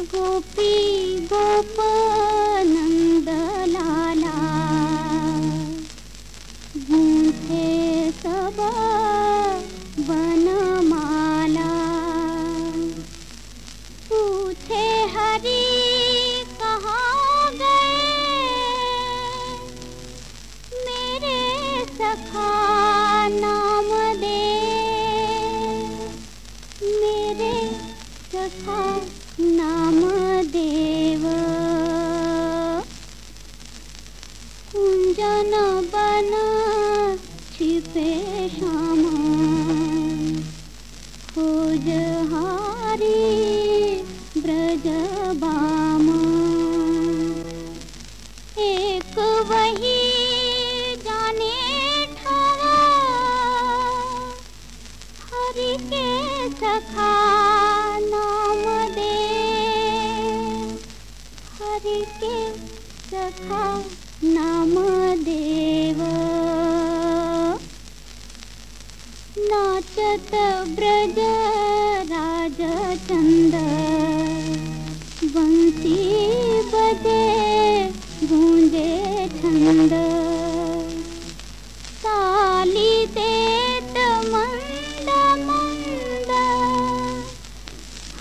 गोपी गोपनंद लाला। गूंथे सब बनमाला पूछे हरी कहाँ गए? मेरे सखा कुंजन बन, छिपे श्याम खोज हारी ब्रज बाम। एक वही जाने ठहरा। हरि के सखा नाम दे। हरि के सखा नाम शतव्रज राजचन्द वंशी व्रज राजा चन्द बंसिं कलि मण्ड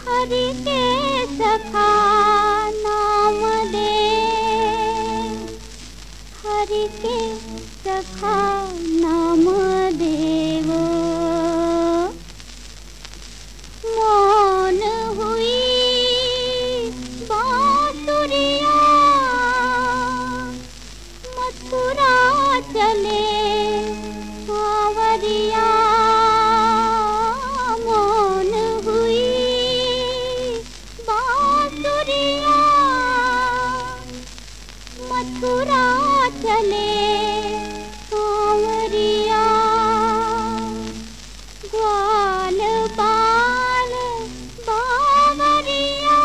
हरिते सखा नाम नमदे हरिते सखा नाम देव। मथुरा चले सावरिया ग्वाल बाल बावरिया।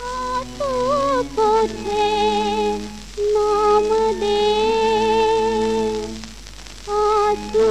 हाथू पोथे नाम दे। आँसू